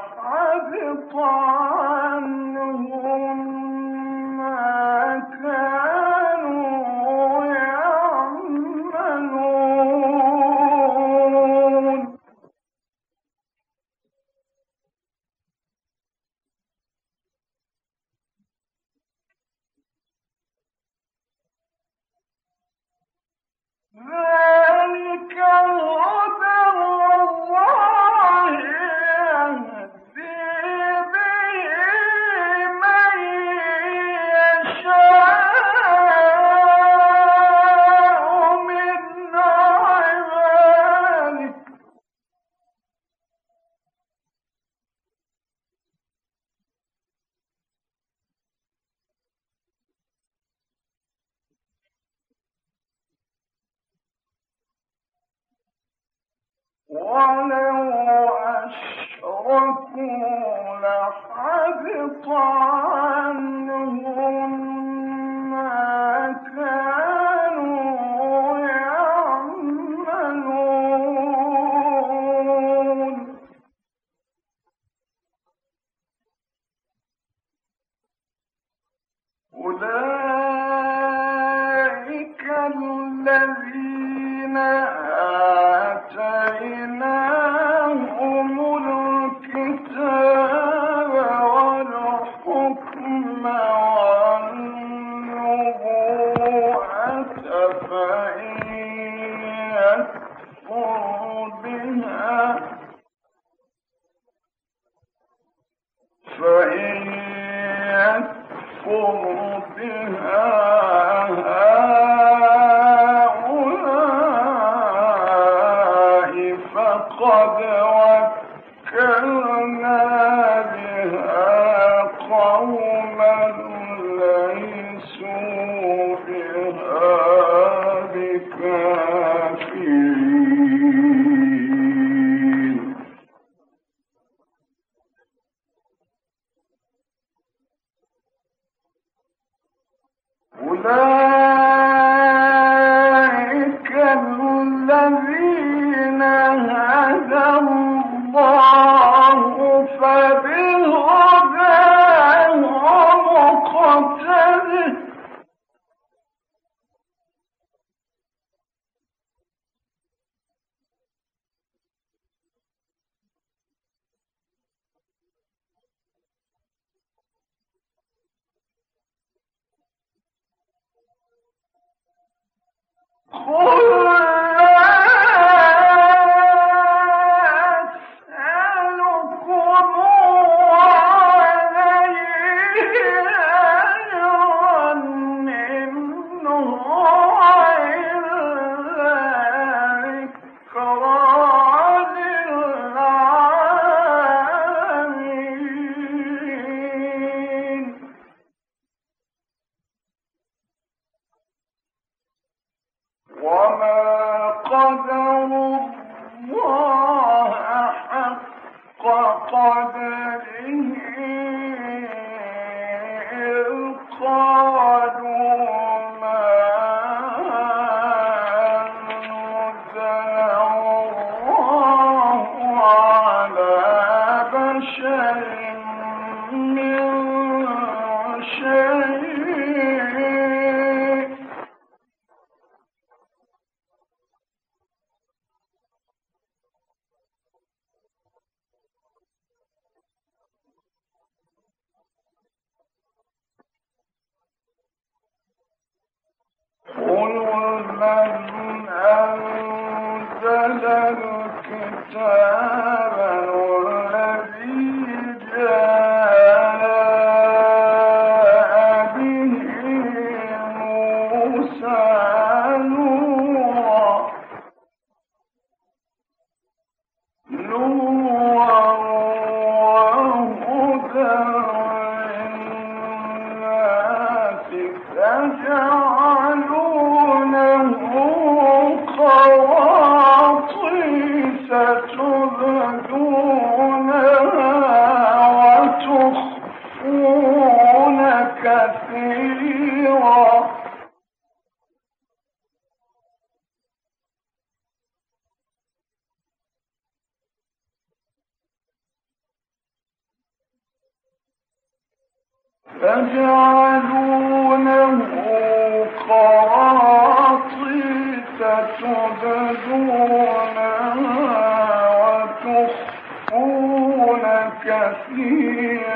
أصحاب قال قال وقد وَكَّلْنَا Oh! Bye. قراطيس تبدونها وتخفون كثيرا.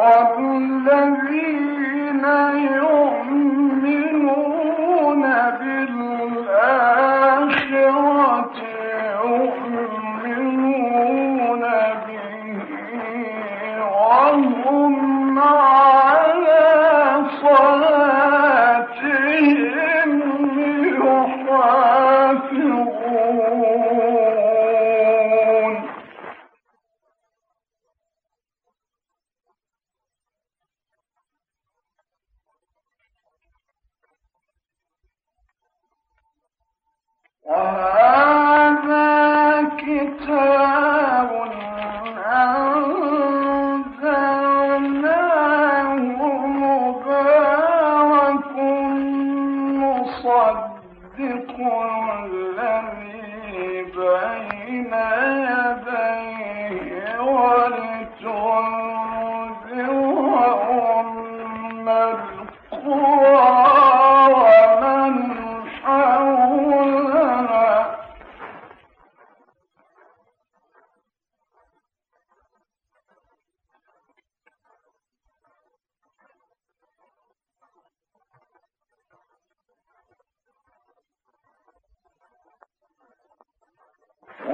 والذين يؤمنون بالآخرة يصدق الذي بين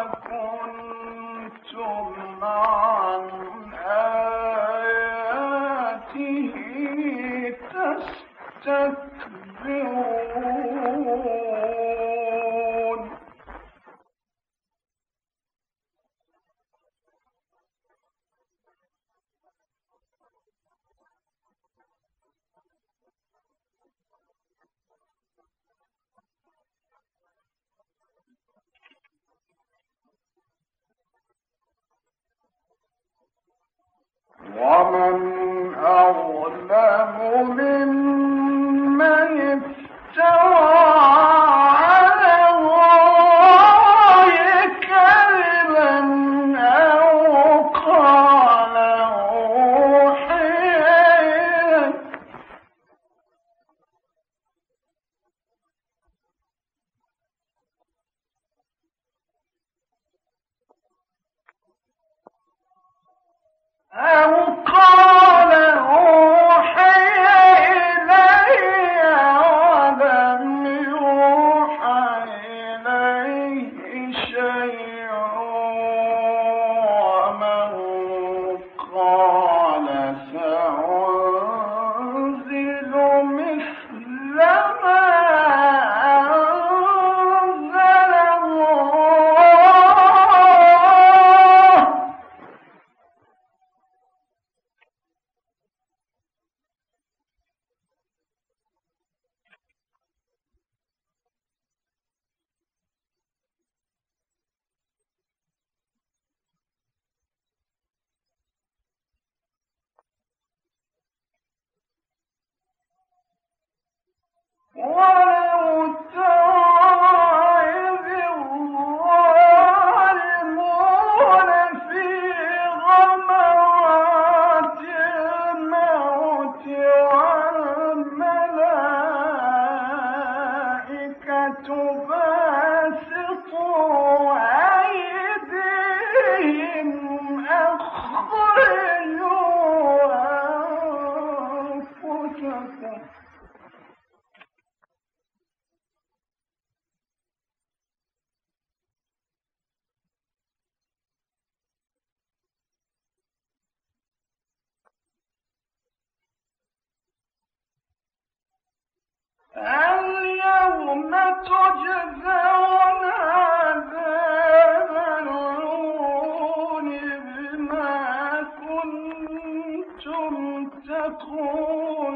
وكنتم Oh! تقولون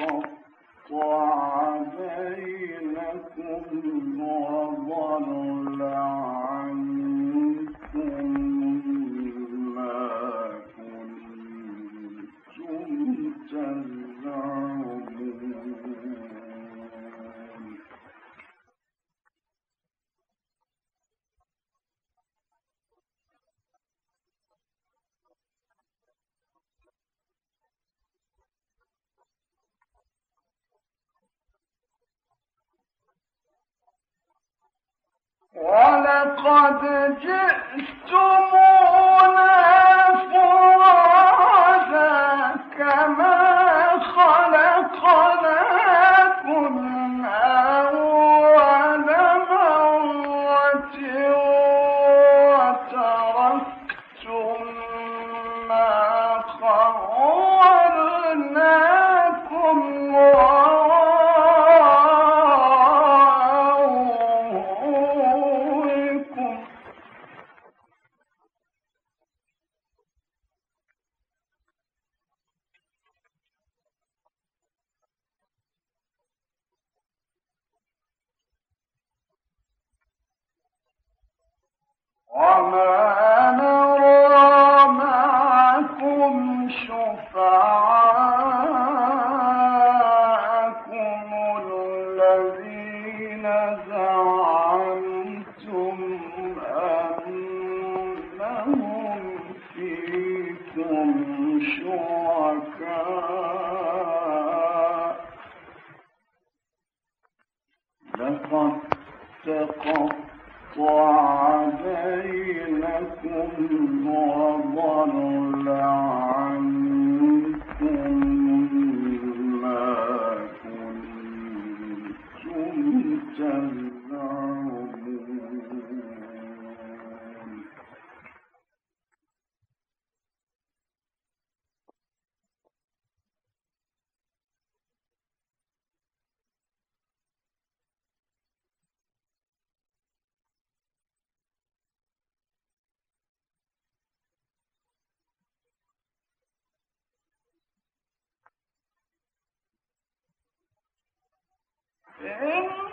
وقطع بينكم ولقد جئتم ضلعا Really?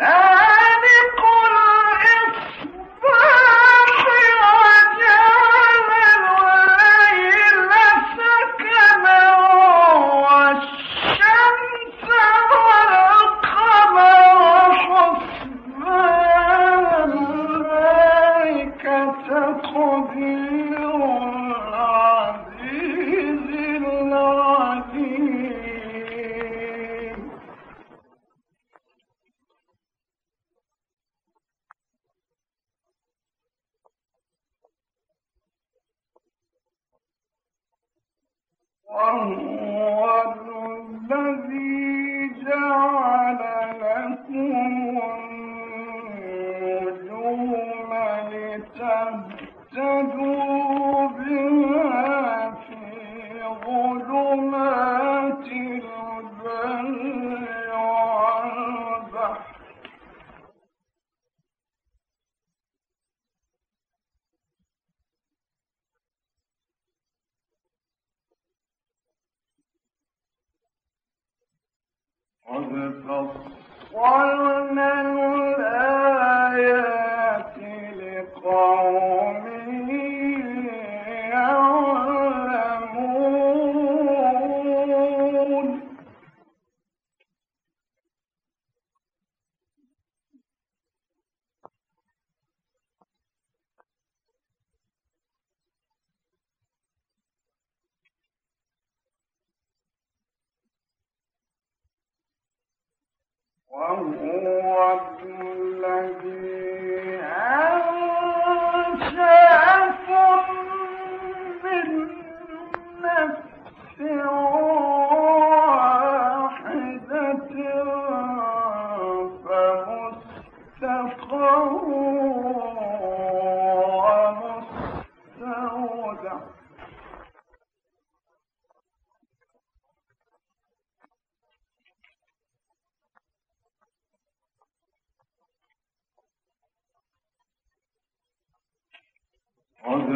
Ah! هو الذي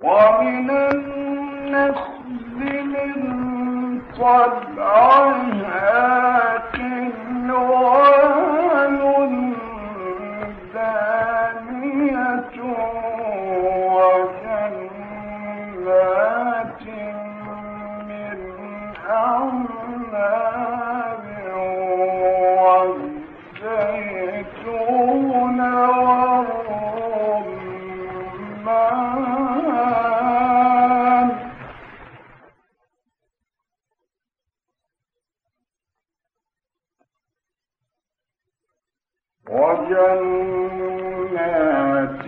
ومن النخل من طلعها وجنات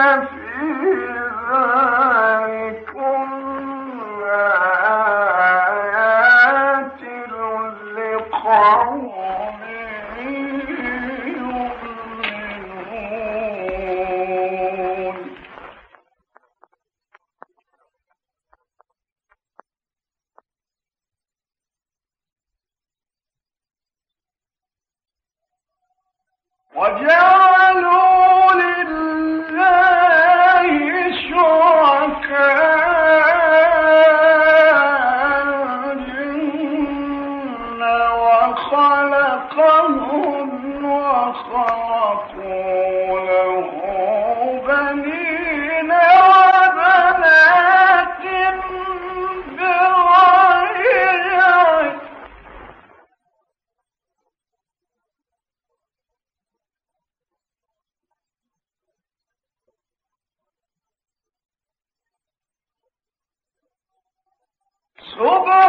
answer. Super!